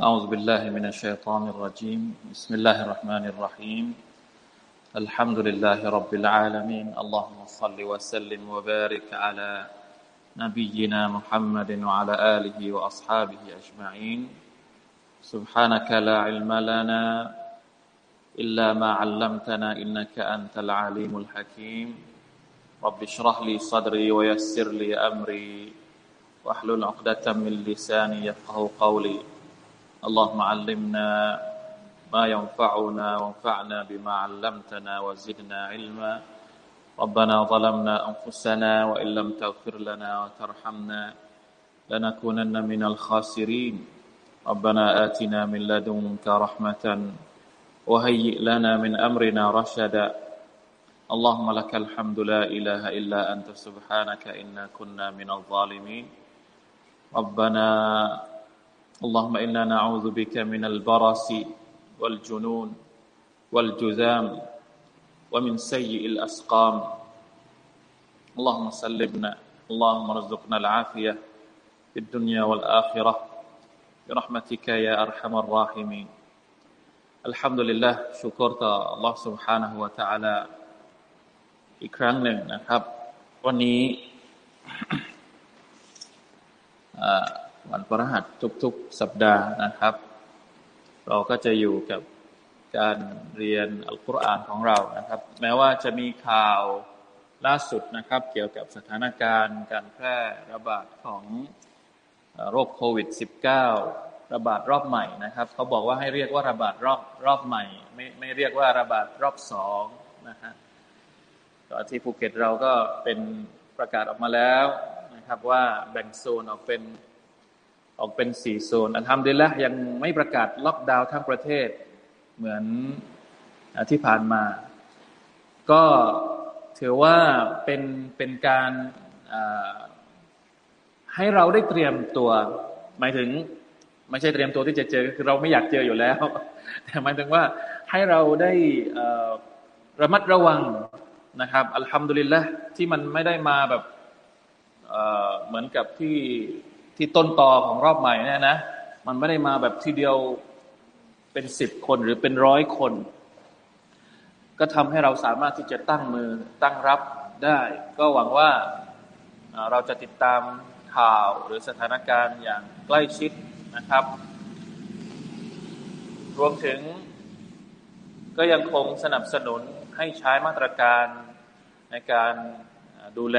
أعوذ بالله من الشيطان الرجيم. بسم الله الرحمن الرحيم. الحمد لله رب العالمين. اللهم صل وسلم وبارك على نبينا محمد وعلى آله وأصحابه أجمعين. سبحانك لا علم لنا إلا ما علمتنا إنك أنت العليم الحكيم. رب اشرح لي صدري ويسر لي أمري واحلل عقدة من لساني يفقه قولي. اللهم علمنا ما ينفعنا وانفعنا بما علمتنا وزدنا علما. ربنا ظلمنا أنفسنا وإن لم تغفر لنا وترحمنا لنكونن من الخاسرين. ربنا آتنا من لدنك رحمة وهيئ لنا من أمرنا رشدا. اللهم لك الحمد لا إله إلا أنت سبحانك إنا كنا من الظالمين. ربنا اللهم إنا نعوذ بك من البرص والجنون والجذام ومن سيء الأسقام اللهم سلمنا اللهم ارزقنا العافية في الدنيا والآخرة برحمتك يا أرحم الراحمين الحمد لله ชูกรต่อ Allah سبحانه และ تعالى อีกครั้งหนึ่งนะครับ วันนี้ วันพฤหัสทุกๆ สัปดาห์นะครับ เราก็จะอยู่กับการเรียนอัลกุรอานของเรานะครับ แม้ว่าจะมีข่าวล่าสุดนะครับ เกี่ยวกับสถานการณ์ การแพร่ระบาดของโรคโควิด -19 ระบาดรอบใหม่นะครับ เขาบอกว่าให้เรียกว่าระบาดรอบรอบใหม่ ไม่ไม่เรียกว่าระบาดรอบสองนะฮะตอนที่ภูเก็ตเราก็เป็นประกาศออกมาแล้วนะครับว่าแบ่งโซนออกเป็น ออกเป็นสี่โซนอันทำดีแล้วยังไม่ประกาศล็อกดาวน์ทั้งประเทศ เหมือนที่ผ่านมา ก็ถือว่าเป็นเป็นการให้เราได้เตรียมตัว หมายถึงไม่ใช่เตรียมตัวที่จะเจอคือเราไม่อยากเจออยู่แล้ว แต่หมายถึงว่าให้เราได้ระมัดระวังนะครับ อัลฮัมดุลิลละที่มันไม่ได้มาแบบเหมือนกับที่ ที่ต้นต่อของรอบใหม่เนี่ยนะ มันไม่ได้มาแบบทีเดียวเป็นสิบคนหรือเป็นร้อยคน ก็ทำให้เราสามารถที่จะตั้งมือตั้งรับได้ ก็หวังว่าเราจะติดตามข่าวหรือสถานการณ์อย่างใกล้ชิดนะครับ รวมถึงก็ยังคงสนับสนุนให้ใช้มาตรการในการดูแล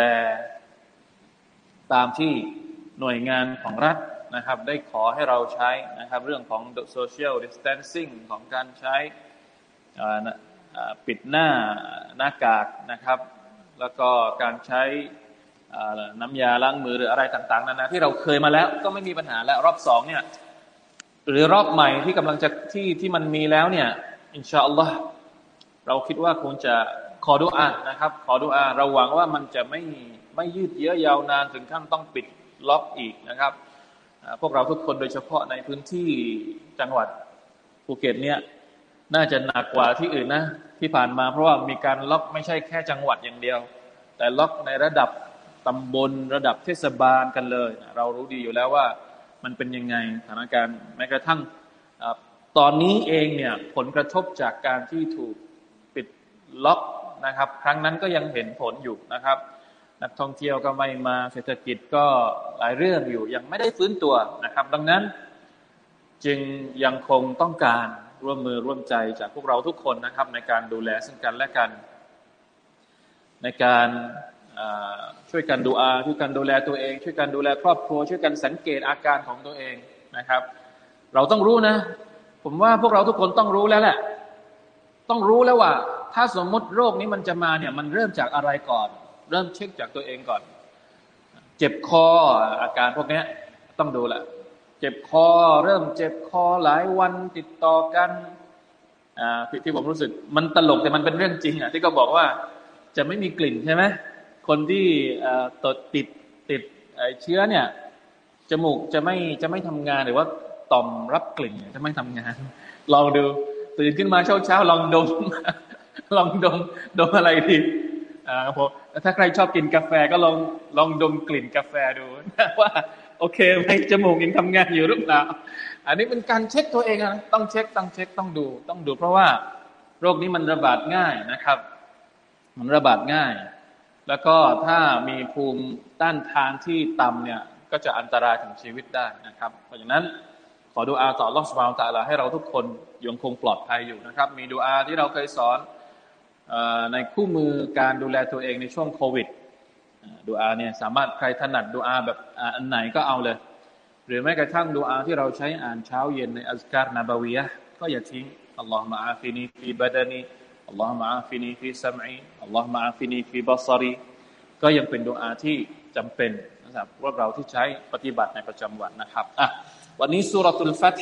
ตามที่ หน่วยงานของรัฐนะครับ ได้ขอให้เราใช้นะครับ เรื่องของ social distancing ของการใช้ปิดหน้าหน้ากากนะครับ แล้วก็การใช้น้ำยาล้างมือหรืออะไรต่างๆนานาที่เราเคยมาแล้วก็ไม่มีปัญหาแล้วรอบสองเนี่ยหรือรอบใหม่ที่กำลังจะที่ที่มันมีแล้วเนี่ยإن شاء اللهเราคิดว่าคงจะขอดุอานะครับ ขอดุอาเราหวังว่ามันจะไม่ไม่ยืดเยื้อยาวนานถึงขั้นต้องปิด ล็อกอีกนะครับพวกเราทุกคนโดยเฉพาะในพื้นที่จังหวัดภูเก็ตเนี่ยน่าจะหนักกว่าที่อื่นนะที่ผ่านมาเพราะว่ามีการล็อกไม่ใช่แค่จังหวัดอย่างเดียว แต่ล็อกในระดับตำบลระดับเทศบาลกันเลย เรารู้ดีอยู่แล้วว่ามันเป็นยังไงสถานการณ์แม้กระทั่งตอนนี้เองเนี่ยผลกระทบจากการที่ถูกปิดล็อกนะครับ ครั้งนั้นก็ยังเห็นผลอยู่นะครับ นักท่องเที่ยวก็ไม่มาเศรษฐกิจก็หลายเรื่องอยู่ยังไม่ได้ฟื้นตัวนะครับ ดังนั้น จึงยังคงต้องการร่วมมือร่วมใจจากพวกเราทุกคนนะครับ ในการดูแลซึ่งกันและกัน ในการช่วยกันดูอาช่วยกันดูแลตัวเอง ช่วยกันดูแลครอบครัว ช่วยกันสังเกตอาการของตัวเองนะครับ เราต้องรู้นะ ผมว่าพวกเราทุกคนต้องรู้แล้วแหละ ต้องรู้แล้วว่า ถ้าสมมติโรคนี้มันจะมาเนี่ยมันเริ่มจากอะไรก่อน เริ่มเช็คจากตัวเองก่อน เจ็บคออาการพวกนี้ต้องดูแหละเจ็บคอ เริ่มเจ็บคอหลายวันติดต่อกันอ่าที่ผมรู้สึกมันตลกแต่มันเป็นเรื่องจริงอะที่เขาบอกว่าจะไม่มีกลิ่นใช่ไหมคนที่ตดติดติดเชื้อเนี่ยจมูกจะไม่จะไม่ทำงานหรือว่าต่อมรับกลิ่นจะไม่ทำงาน ลองดูตื่นขึ้นมาเช้าเช้าลองดม ลองดมดมอะไรดี อ่าผมถ้าใครชอบกินกาแฟก็ลองลองดมกลิ่นกาแฟดูว่าโอเคไหมจมูกยังทำงานอยู่หรือเปล่าอันนี้เป็นการเช็คตัวเองนะต้องเช็คต้องเช็คต้องดู ต้องดู เพราะว่าโรคนี้มันระบาดง่ายนะครับ มันระบาดง่าย แล้วก็ถ้ามีภูมิต้านทานที่ต่ำเนี่ย ก็จะอันตรายถึงชีวิตได้นะครับ เพราะฉะนั้นขอดูอาต่อรอบสมาตาลาให้เราทุกคนยังคงปลอดภัยอยู่นะครับ มีดูอาที่เราเคยสอน ในคู่มือการดูแลตัวเองในช่วงโควิดดูอาเนี่ยสามารถใครถนัดดูอาแบบอันไหนก็เอาเลย หรือแม้กระทั่งดุอาที่เราใช้อ่านเช้าเย็นในأذكار نبويةก็อย่าทิ้งاللهم عافني في بدني اللهم عافني في سمعي اللهم عافني في بصريก็ยังเป็นดุอาที่จำเป็นนะครับพวกเราที่ใช้ปฏิบัติในประจำวันนะครับอะวันนี้سورة الفتح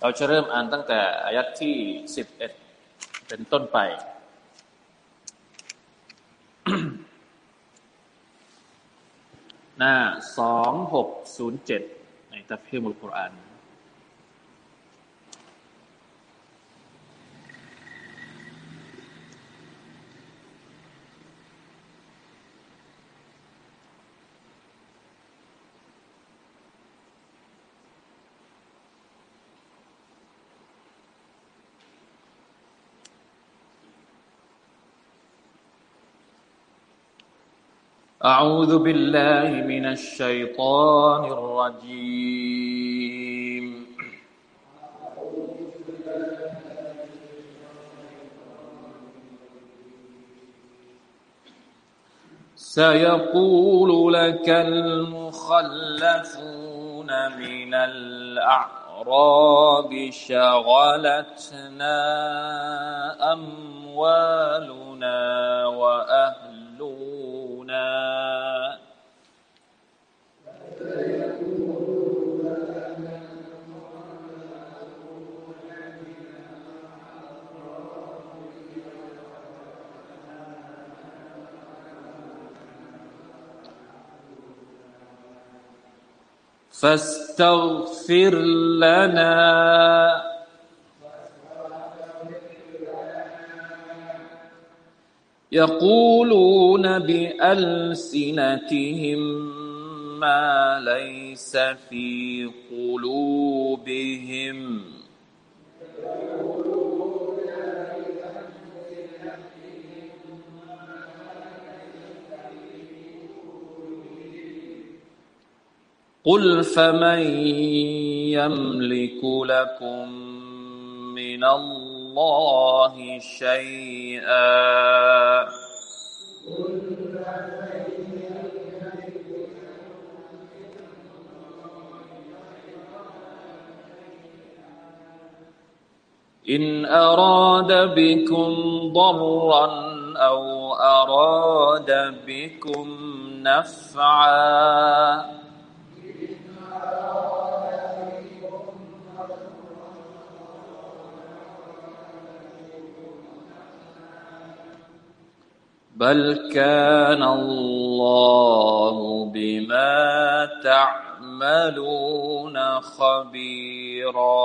เราจะเริ่มอ่านตั้งแต่อายัดที่สิบเอ็ด เป็นต้นไป หน้าสองหกศูนย์เจ็ดในตัฟฮีมุลกุรอาน أعوذ بالله من الشيطان الرجيم. سيقول لك المخلفون من الأعراب شغلتنا أموالنا وأهلنا فاستغفر لنا. يقولون بألسنتهم ما ليس في قلوبهم. قل فمن يملك لكم من الله شيئا إن أراد بكم ضرا أو أراد بكم نفعا بل كان الله بما تعملون خبيرا.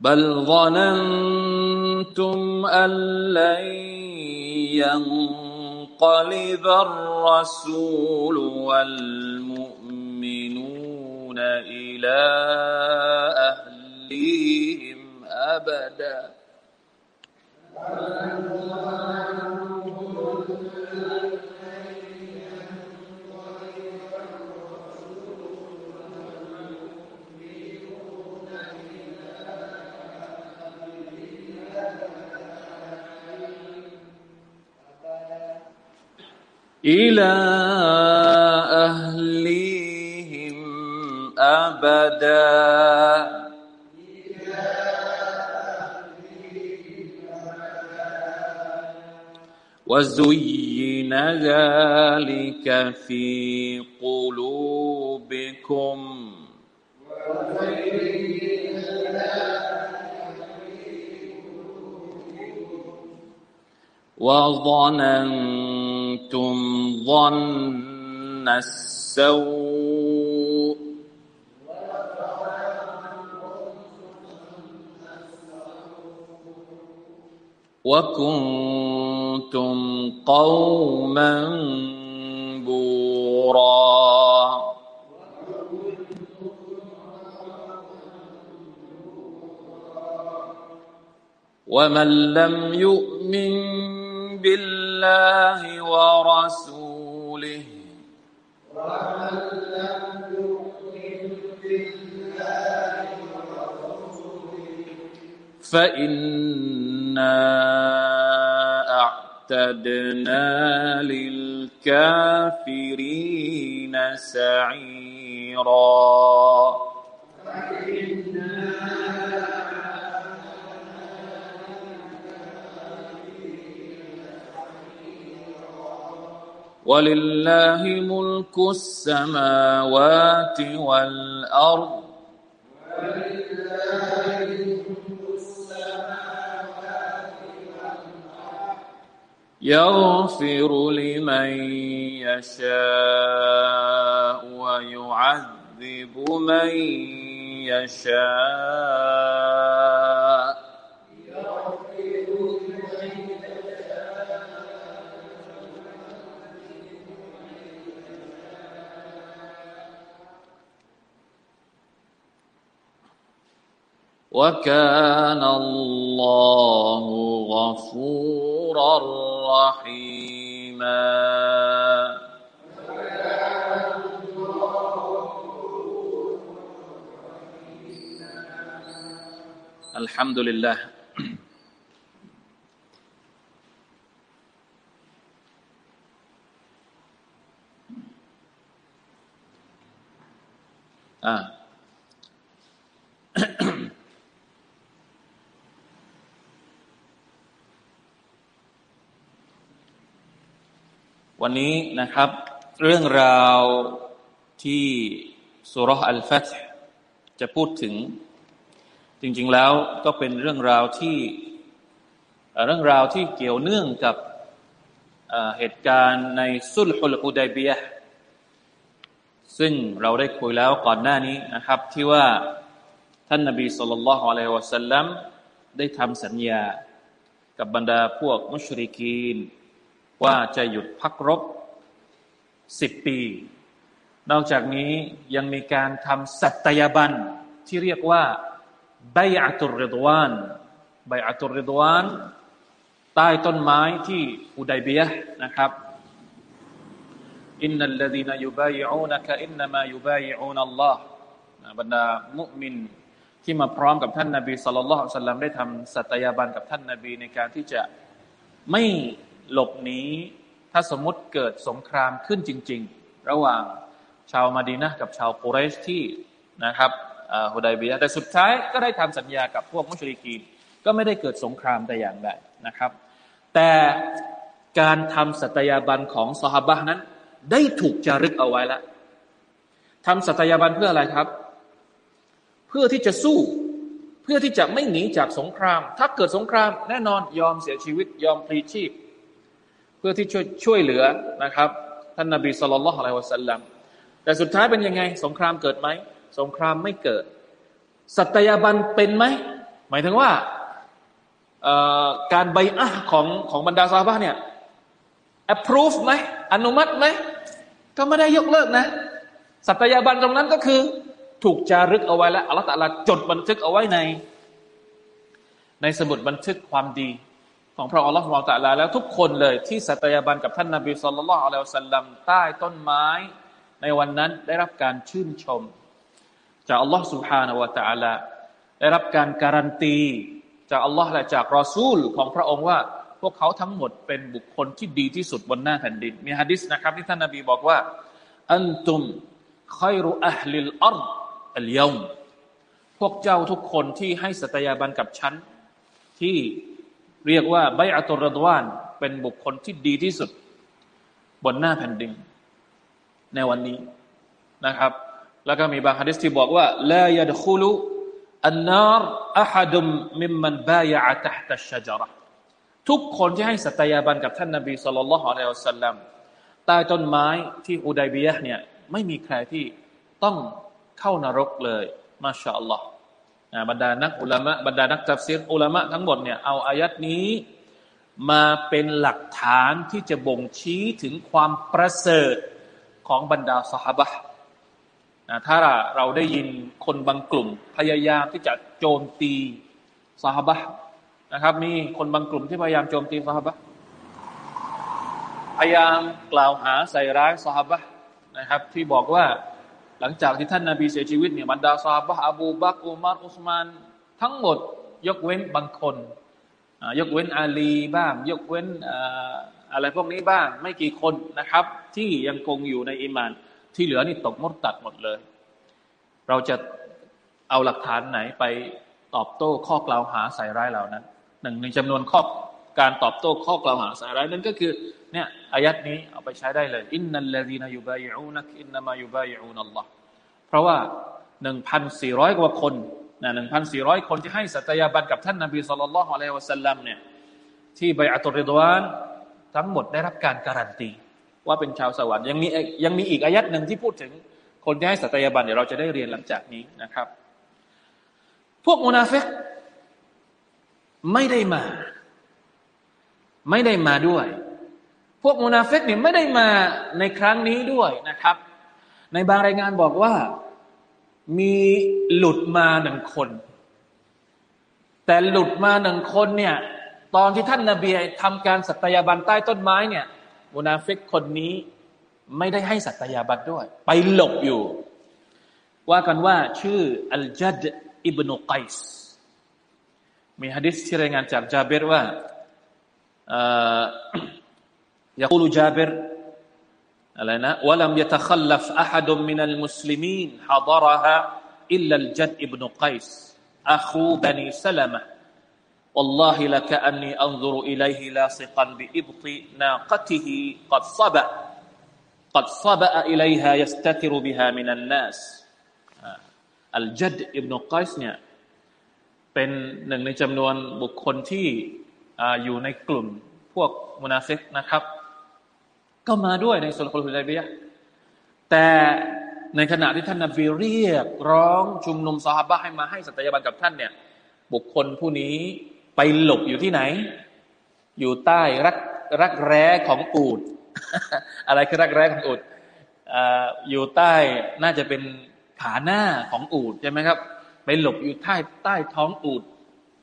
بل ظننتم أن لن ينقلب الرسول والمؤمنون إلى أهليهم أبدا. إلى أهليهم أبدا. وزين ذلك في قلوبكم. وظننتم ظن السوء. وكنتم قوما بورا. ومن لم يؤمن بالله ورسوله فإنا أعتدنا للكافرين سعيرا. ولله ملك السماوات والأرض. يغفر لمن يشاء ويعذب من يشاء. وكان الله غفورا رحيما الحمد لله آه. วันนี้นะครับ เรื่องราวที่สุรอัลฟัตจะพูดถึง จริง ๆ แล้วก็เป็นเรื่องราวที่เรื่องราวที่เกี่ยวเนื่องกับเหตุการณ์ในสุลฮุลฮุดัยเบียซึ่งเราได้คุยแล้วก่อนหน้านี้นะครับ ที่ว่าท่านนบีสุลต่านละฮ์อะลัยฮิวะสัลลัมได้ทำสัญญากับบรรดาพวกมุชริกีน ว่าจะหยุดพักรบสิบปี นอกจากนี้ยังมีการทำสัตยาบันที่เรียกว่าใบอัตุรดวานใบอัตุรดวานใต้ต้นไม้ที่อุดัยเบียนะครับอินนัลลดีนยุบายอูนักอินนามายุบายอูนัลลอฮ์บรรดามุมินที่มาพร้อมกับท่านนาบีสุลต่านสัลลัมได้ทำสัตยาบันกับท่านนาบีในการที่จะไม่ หลบหนีถ้าสมมติเกิดสงครามขึ้นจริง ๆ ระหว่างชาวมาดีนะกับชาวกุเรชที่นะครับฮุดัยเบียแต่สุดท้ายก็ได้ทำสัญญากับพวกมุชริกีนก็ไม่ได้เกิดสงครามแต่อย่างใดนะครับ แต่การทำสัตยาบันของสหบะนั้น ได้ถูกจารึกเอาไว้แล้วทำสัตยาบันเพื่ออะไรครับ เพื่อที่จะสู้เพื่อที่จะไม่หนีจากสงคราม ถ้าเกิดสงครามแน่นอนยอมเสียชีวิตยอมพลีชีพ พื่อที่ช่วยช่วยเหลือนะครับ ท่านนาบีสุลต่านละฮ์อะลัยวะสัลลัมแต่สุดท้ายเป็นยังไง สงครามเกิดไหม สงครามไม่เกิด สัตยาบันเป็นไหม หมายถึงว่าการใบอะของของบรรดาซาบะเนี่ย approve ไหมอนุมัติไหมก็ไม่ได้ยกเลิกนะ สัตยาบันตรงนั้นก็คือ ถูกจารึกเอาไว้แล้วอัลลอฮฺตะลาจดบันทึกเอาไว้ใน ในสมุดบันทึกความดี ของพระองค์อัลลอฮฺมอตะลาแล้วทุกคนเลยที่สัตยาบันกับท่านนาบีสุลต่านอัลลอฮฺสัลลัมใต้ต้นไม้ ในวันนั้นได้รับการชื่นชม จากอัลลอฮฺสุบฮานาวะตะละได้รับการการันตี จากอัลลอฮฺและจากรอซูลของพระองค์ว่า พวกเขาทั้งหมดเป็นบุคคลที่ดีที่สุดบนหน้าแผ่นดิน มีฮะดิษนะครับที่ท่านนาบีบอกว่าอันตุมไครุอัลลิลอัลอัลยมพวกเจ้าทุกคนที่ให้สัตยาบันกับฉันที่ เรียกว่าใบอัตุรดวาน เป็นบุคคลที่ดีที่สุด บนหน้าแผ่นดิน ในวันนี้นะครับ แล้วก็มีบางฮะดิษที่บอกว่าลายดคุลุอันนารอะฮัดุมมิมมันบายะตะตัชจระทุกคนที่ให้สัตยาบันกับท่านนบีสุลต่านละฮ์อะลัยฮิวสัลลัมใต้ต้นไม้ที่อุดัยบียะเนี่ยไม่มีใครที่ต้องเข้านรกเลย มาชาอัลลอฮ์ บรรดานักอุลามะบรรดานักตัฟซีรอุลามะทั้งหมดเนี่ยเอาอายัดนี้มาเป็นหลักฐานที่จะบ่งชี้ถึงความประเสริฐของบรรดาสหบะนะถ้าเราได้ยินคนบางกลุ่ม พยายามที่จะโจมตีสหบะนะครับมีคนบางกลุ่มที่พยายามโจมตีสหบะพยายามกล่าวหาใส่ร้ายสหบะนะครับ ที่บอกว่า หลังจากที่ท่านนาบีเสียชีวิตเนี่ยบรรดาสหบะอบูบักอุมารอุสมานทั้งหมด ยกเว้นบางคนยกเว้นอาลีบ้าง ยกเว้นอะไรพวกนี้บ้าง ไม่กี่คนนะครับ ที่ยังคงอยู่ในอิมาน ที่เหลือนี่ตกมุรตัดหมดเลย เราจะเอาหลักฐานไหนไปตอบโต้ข้อกล่าวหาใส่ร้ายเหล่านั้นหนึ่งในจำนวนข้อการตอบโต้ข้อกล่าวหาใส่ร้ายนั้นก็คือ เนี่ยอายัดนี้เอาไปใช้ได้เลยإن الذين يبايعونك إنما يبايعون اللهเพราะว่าหนึ่งพันสี่ร้อยกว่าคนนะหนึ่งพันสี่ร้อยคนที่ให้สัตยาบันกับท่านนบีصلى الله عليه وسلمเนี่ยที่بيعة الرضوانทั้งหมดได้รับการการันตี ว่าเป็นชาวสวรรค์ยังมียังมีอีกอายัดหนึ่งที่พูดถึงคนที่ให้สัตยาบันเดี๋ยวเราจะได้เรียนหลังจากนี้นะครับ พวกมุนาฟิกไม่ได้มา ไม่ได้มาด้วย พวกมุนาฟิกเนี่ยไม่ได้มาในครั้งนี้ด้วยนะครับ ในบางรายงานบอกว่ามีหลุดมาหนึ่งคน แต่หลุดมาหนึ่งคนเนี่ยตอนที่ท่านนาบีทำการสัตยาบันใต้ต้นไม้เนี่ยมุนาฟิกคนนี้ไม่ได้ให้สัตยาบันด้วย ไปหลบอยู่ ว่ากันว่าชื่ออัลจัดอิบนุกัยส์มีฮะดิษที่รายงานจากจาเบรว่า يقول جابر علينا ولم يتخلف أحد من المسلمين حضرها إلا الجد ابن قيس أخو بني سلمة والله لكأني أنظر إليه لاصقا بإبط ناقته قد صبأ قد صبأ إليها يستتر بها من الناس الجد ابن قيس เนี่ยเป็นหนึ่งในจำนวนบุคคลที่อยู่ในกลุ่มพวกมุนาฟิกนะครับ ก็มาด้วยในสุลคุลฮุดัยบียแต่ในขณะที่ท่านนบีเรียกร้องชุมนุมซอฮบะให้มาให้สัตยาบันกับท่านเนี่ย บุคคลผู้นี้ไปหลบอยู่ที่ไหน อยู่ใต้รักรักแร้ของอูดอะไรคือรักแร้ของอูดอยู่ใต้น่าจะเป็นขาหน้าของอูดใช่ไหมครับ ไปหลบอยู่ใต้ใต้ท้องอูด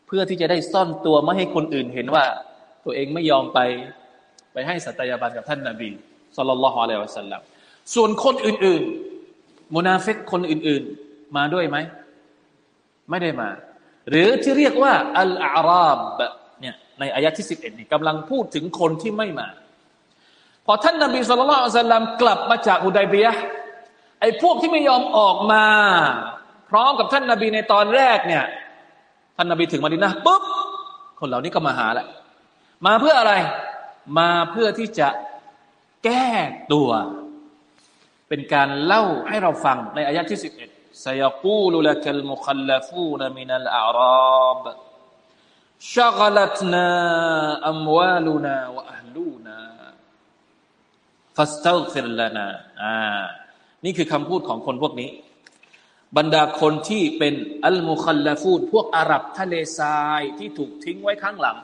เพื่อที่จะได้ซ่อนตัวไม่ให้คนอื่นเห็นว่า ตัวเองไม่ยอมไป ให้สัตยาบันกับท่านนาบีสุลต่านละฮ์อะลัยวะสัลลัมส่วนคนอื่น ๆมุนาฟิกคนอื่น ๆ มาด้วยไหม ไม่ได้มา หรือที่เรียกว่า อัลอาราบเนี่ยในอายะที่สิบเอ็ดนี่กำลังพูดถึงคนที่ไม่มา พอท่านนาบีสุลต่านสัลลัมกลับมาจากอุดัยเบียไอ้พวกที่ไม่ยอมออกมา พร้อมกับท่านนาบีในตอนแรกเนี่ย ท่านนาบีถึงมาดินนะปุ๊บคนเหล่านี้ก็มาหาแหละมาเพื่ออะไร มาเพื่อที่จะแก้ตัว เป็นการเล่าให้เราฟังในอายะที่สิบเอ็ด سيقول لك المخلفون من الأعراب شغلتنا أموالنا وأهلنا فاستغفر لنا อ่านี่คือคำพูดของคนพวกนี้ บรรดาคนที่เป็นอัลมุคัลลฟูดพวกอาหรับทะเลทรายที่ถูกทิ้งไว้ข้างหลัง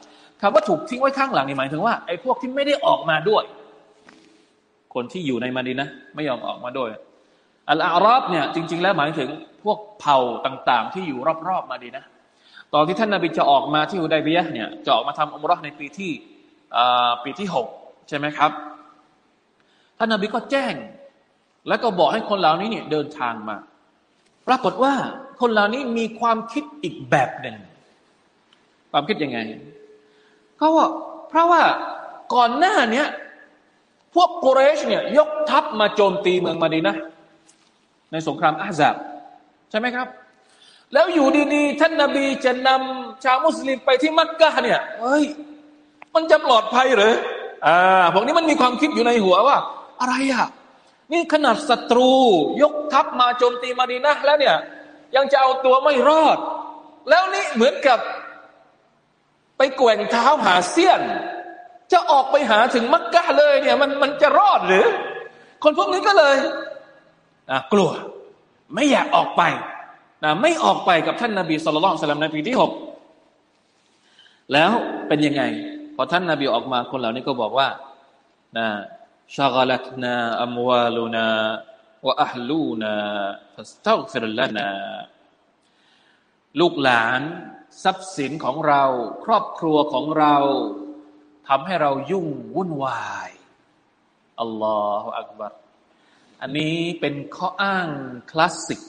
คำว่าถูกทิ้งไว้ข้างหลังนี่หมายถึงว่าไอ้พวกที่ไม่ได้ออกมาด้วย คนที่อยู่ในมาดีนนะไม่ยอมออกมาด้วย อัลอารอบเนี่ยจริง ๆ แล้วหมายถึงพวกเผ่าต่าง ๆ ที่อยู่รอบๆมาดีนะตอนที่ท่านนาบีจะออกมาที่อุดัยเบียเนี่ยจะออกมาทำอุมรอในปีที่ปีที่หกใช่ไหมครับ ท่านนาบีก็แจ้ง แล้วก็บอกให้คนเหล่านี้เนี่ยเดินทางมา ปรากฏว่าคนเหล่านี้มีความคิดอีกแบบหนึ่ง ความคิดยังไง เขาว่าเพราะว่าก่อนหน้าเนี้ยพวกกุเรชเนี่ยยกทัพมาโจมตีเมืองมาดีนะ ในสงครามอาซับใช่ไหมครับ แล้วอยู่ดีๆ ท่านนาบีจะนำชาวมุสลิมไปที่มักกะเนี่ยเฮ้ยมันจะปลอดภัยหรืออ่าพวกนี้มันมีความคิดอยู่ในหัวว่า อะไรอะนี่ขนาดศัตรู ยกทัพมาโจมตีมาดีนะแล้วเนี่ยยังจะเอาตัวไม่รอด แล้วนี่เหมือนกับ ไปแกว่งเท้าหาเสี้ยน จะออกไปหาถึงมักกะเลยเนี่ยมันมันจะรอดหรือ คนพวกนี้ก็เลยนะกลัว ไม่อยากออกไปนะไม่ออกไปกับท่านนาบีสุลต่านในปีที่หกแล้วเป็นยังไง พอท่านนาบีออกมาคนเหล่านี้ก็บอกว่านะชาลัตนาอัมวาลูนาวะอัลลูนาฟัสตัฟิรลนาลูกหลาน ทรัพย์สินของเรา ครอบครัวของเราทำให้เรายุ่งวุ่นวายอัลลอฮฺอักบัรอันนี้เป็นข้ออ้างคลาสสิก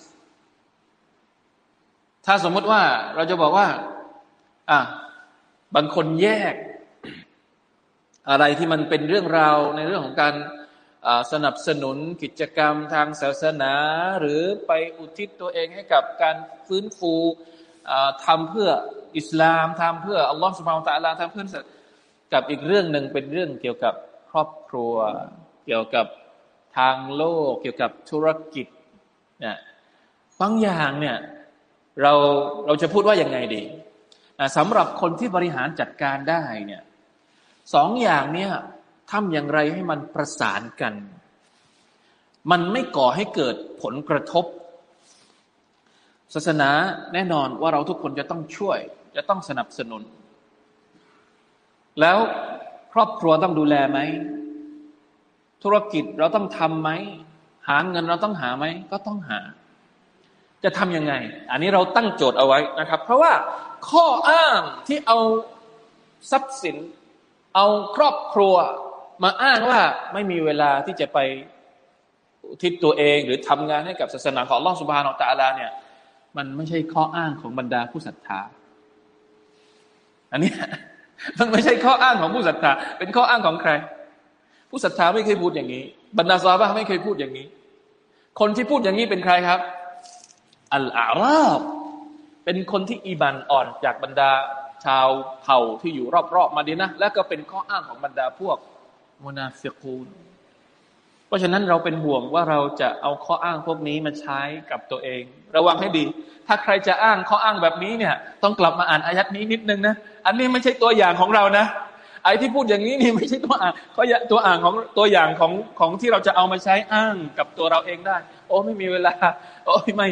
ถ้าสมมติว่าเราจะบอกว่าอะบางคนแยก อะไรที่มันเป็นเรื่องราวในเรื่องของการสนับสนุนกิจกรรมทางศาสนา หรือไปอุทิศตัวเองให้กับการฟื้นฟู ทำเพื่ออิสลามทำเพื่ออัลลอฮฺสุบฮานตะลาทำเพื่อกับอีกเรื่องหนึ่งเป็นเรื่องเกี่ยวกับครอบครัว เกี่ยวกับทางโลก เกี่ยวกับธุรกิจเนี่ยบางอย่างเนี่ยเราเราจะพูดว่ายังไงดีสำหรับคนที่บริหารจัดการได้เนี่ยสองอย่างเนี่ยทำอย่างไรให้มันประสานกัน มันไม่ก่อให้เกิดผลกระทบ ศาสนาแน่นอนว่าเราทุกคนจะต้องช่วย จะต้องสนับสนุน แล้วครอบครัวต้องดูแลไหม ธุรกิจเราต้องทำไหม หาเงินเราต้องหาไหม ก็ต้องหา จะทำยังไง อันนี้เราตั้งโจทย์เอาไว้นะครับ เพราะว่าข้ออ้างที่เอาทรัพย์สิน เอาครอบครัวมาอ้างว่าไม่มีเวลาที่จะไปทิศตัวเอง หรือทำงานให้กับศาสนาของลอสุบานอตาลาเนี่ย มันไม่ใช่ข้ออ้างของบรรดาผู้ศรัทธา อันนี้มันไม่ใช่ข้ออ้างของผู้ศรัทธา เป็นข้ออ้างของใคร ผู้ศรัทธาไม่เคยพูดอย่างนี้ บรรดาซาบะไม่เคยพูดอย่างนี้ คนที่พูดอย่างนี้เป็นใครครับ อัลอาราบ เป็นคนที่อีบันอ่อนจากบรรดาชาวเผ่าที่อยู่รอบๆมาดีนะ และก็เป็นข้ออ้างของบรรดาพวกมุนาฟิกูน เพราะฉะนั้นเราเป็นห่วงว่าเราจะเอาข้ออ้างพวกนี้มาใช้กับตัวเอง ระวังให้ดี ถ้าใครจะอ้างข้ออ้างแบบนี้เนี่ย ต้องกลับมาอ่านอายัดนี้นิดนึงนะอันนี้ไม่ใช่ตัวอย่างของเรานะไอ้ที่พูดอย่างนี้นี่ไม่ใช่ตัวอ่างก็ตัวอ่างของตัวอย่างของของที่เราจะเอามาใช้อ้างกับตัวเราเองได้ โอ้ไม่มีเวลา โอ้ไม่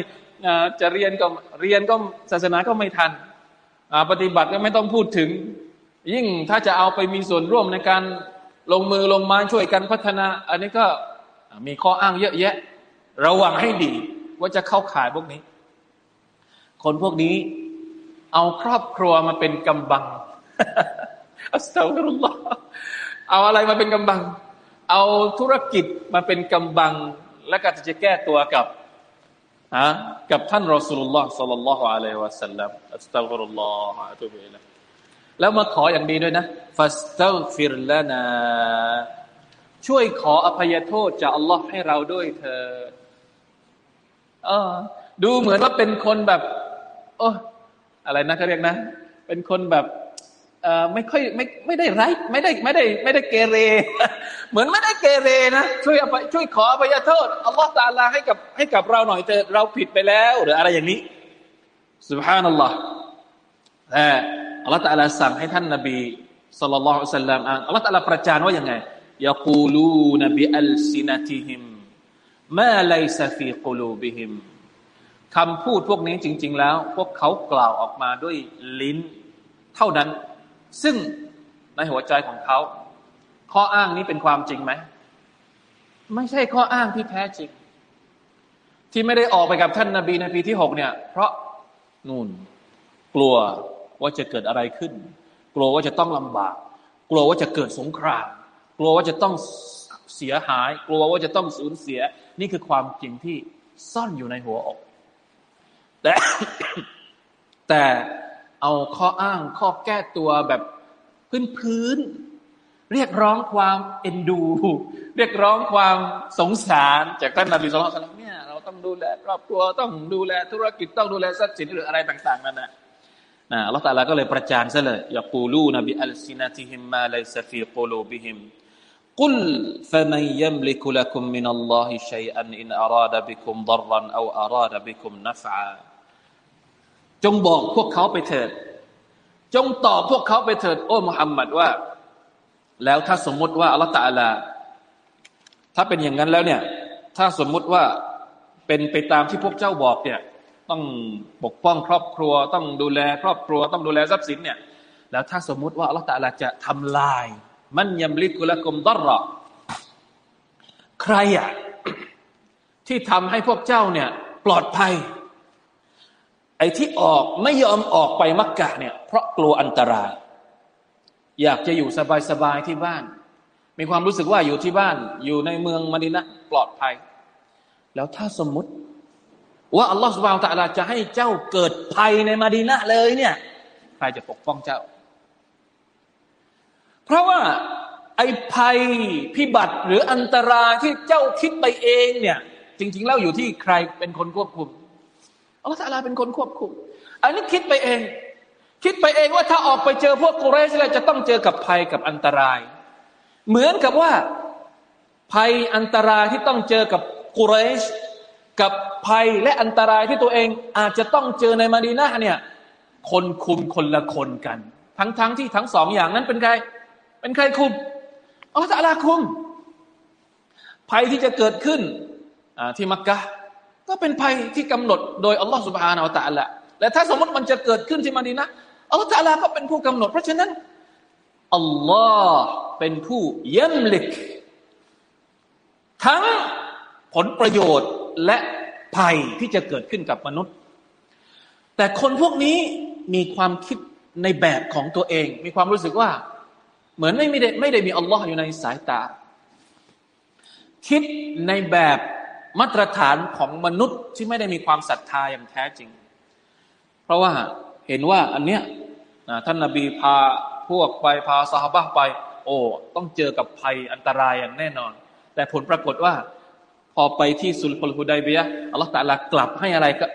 จะเรียนก็เรียนก็ศาสนาก็ไม่ทันปฏิบัติก็ไม่ต้องพูดถึง ยิ่งถ้าจะเอาไปมีส่วนร่วมในการ ลงมือลงไม้ช่วยกันพัฒนา อันนี้ก็มีข้ออ้างเยอะแยะ ระวังให้ดีว่าจะเข้าขายพวกนี้ คนพวกนี้เอาครอบครัวมาเป็นกำบังอัสตัฟรุลลอฮเอาอะไรมาเป็นกำบัง เอาธุรกิจมาเป็นกำบัง และก็จะแก้ตัวกับฮะกับท่านรอสุลลอฮ์สัลลัลลอฮุอะลัยฮิวะสัลลัมอัสตัฟรุลลอฮ์อะตุบิอิลัย แล้วมาขออย่างดีด้วยนะฟัสตัฟิรลานาช่วยขออภัยโทษจากอัลลอฮ์ให้เราด้วยเถิดออดูเหมือนว่าเป็นคนแบบ โอ้อะไรนะเขาเรียกนะ เป็นคนแบบไม่ค่อยไม่ไม่ได้ไรไม่ได้ไม่ได้ไม่ได้เกเร เหมือนไม่ได้เกเรนะช่วยอภัยช่วยขออภัยโทษอัลลอฮ์ตาลาให้กับให้กับเราหน่อยเถิดเราผิดไปแล้ว หรืออะไรอย่างนี้สุบฮานัลลอฮ์ อัลลอฮฺตะลาสั่งให้ท่านนบีสัลลัลลอฮุสัลลัมอัลลอฮฺตะลาประจานว่าอย่างไงยาคูลูนบิอัลซินติฮิมมาไลซาฟีกูลูบิฮิมคำพูดพวกนี้จริง ๆ แล้ว พวกเขากล่าวออกมาด้วยลิ้น เท่านั้น ซึ่งในหัวใจของเขา ข้ออ้างนี้เป็นความจริงไหม ไม่ใช่ข้ออ้างที่แท้จริง ที่ไม่ได้ออกไปกับท่านนาบีในปีที่หกเนี่ย เพราะนู่น กลัว ว่าจะเกิดอะไรขึ้น กลัวว่าจะต้องลำบาก กลัวว่าจะเกิดสงคราม กลัวว่าจะต้องเสียหาย กลัวว่าจะต้องสูญเสีย นี่คือความจริงที่ซ่อนอยู่ในหัวอก แต่แต่เอาข้ออ้างข้อแก้ตัวแบบพื้นพื้น เรียกร้องความเอ็นดู เรียกร้องความสงสาร จากท่านนบีสุลต่านเนี่ยเราต้องดูแลครอบครัวต้องดูแลธุรกิจต้องดูแลทรัพย์สินหรืออะไรต่าง ๆนั่นแหละ อัลลอฮฺตาลาก็เลยประจานซะเลยยากูลูนบิอัลซินาติฮิมมาไลซฟีกูลูบิฮิมกุลฟะมันยัมลิกุลักุมมินัลลอฮิชัยอันอินอาราดบิคุมดรรันอาอาราดบิคุมนัฟอาจงบอกพวกเขาไปเถิด จงตอบพวกเขาไปเถิด โอ้มุฮัมมัดว่า แล้วถ้าสมมุติว่าอัลลอฮฺตาลา ถ้าเป็นอย่างนั้นแล้วเนี่ย ถ้าสมมุติว่าเป็นไปตามที่พวกเจ้าบอกเนี่ย ต้องปกป้องครอบครัว ต้องดูแลครอบครัว ต้องดูแลทรัพย์สินเนี่ยแล้วถ้าสมมุติว่าอัลลอฮฺตะลาจะทำลาย มันยำลิกุละกุมดรอใครอะที่ทำให้พวกเจ้าเนี่ยปลอดภัย ไอ้ที่ออกไม่ยอมออกไปมักกะเนี่ยเพราะกลัวอันตราย อยากจะอยู่สบายๆที่บ้าน มีความรู้สึกว่าอยู่ที่บ้าน อยู่ในเมืองมดินะปลอดภัย แล้วถ้าสมมติ ว่าอัลลอฮฺสุบานตะลาจะให้เจ้าเกิดภัยในมดินะเลยเนี่ย ใครจะปกป้องเจ้า เพราะว่าไอ้ภัยพิบัติหรืออันตรายที่เจ้าคิดไปเองเนี่ย จริง ๆ แล้วอยู่ที่ใครเป็นคนควบคุมอัลลอฮฺตะลาเป็นคนควบคุม อันนี้คิดไปเอง คิดไปเองว่าถ้าออกไปเจอพวกกุเรชแล้วจะต้องเจอกับภัยกับอันตราย เหมือนกับว่า ภัยอันตรายที่ต้องเจอกับกุเรช กับภัยและอันตรายที่ตัวเองอาจจะต้องเจอในมาดีนาเนี่ยคนคุมคนละคนกัน ทั้งๆทที่ทั้งสองอย่างนั้นเป็นใคร เป็นใครคุมอัลลอฮฺตะลาคุม ภัยที่จะเกิดขึ้นที่มักกะก็เป็นภัยที่กำหนดโดยอัลลอฮฺสุบฮานาอัลตะละและถ้าสมมติมันจะเกิดขึ้นที่มาดีนะอัลลอฮฺตะลาก็เป็นผู้กำหนด เพราะฉะนั้นอัลลอฮ์เป็นผู้เยี่ยมลิก ทั้งผลประโยชน์ และภัยที่จะเกิดขึ้นกับมนุษย์ แต่คนพวกนี้มีความคิดในแบบของตัวเอง มีความรู้สึกว่า เหมือนไม่ได้ไม่ได้มีอัลลอฮ์อยู่ในสายตา คิดในแบบมาตรฐานของมนุษย์ที่ไม่ได้มีความศรัทธาอย่างแท้จริง เพราะว่าเห็นว่าอันเนี้ยท่านนาบีพาพวกไปพาสหบะไป โอ้ต้องเจอกับภัยอันตรายอย่างแน่นอน แต่ผลปรากฏว่า พอไปที่สุลพลฮุดัยเบียอัลลอฮฺตะลากลับให้อะไรก็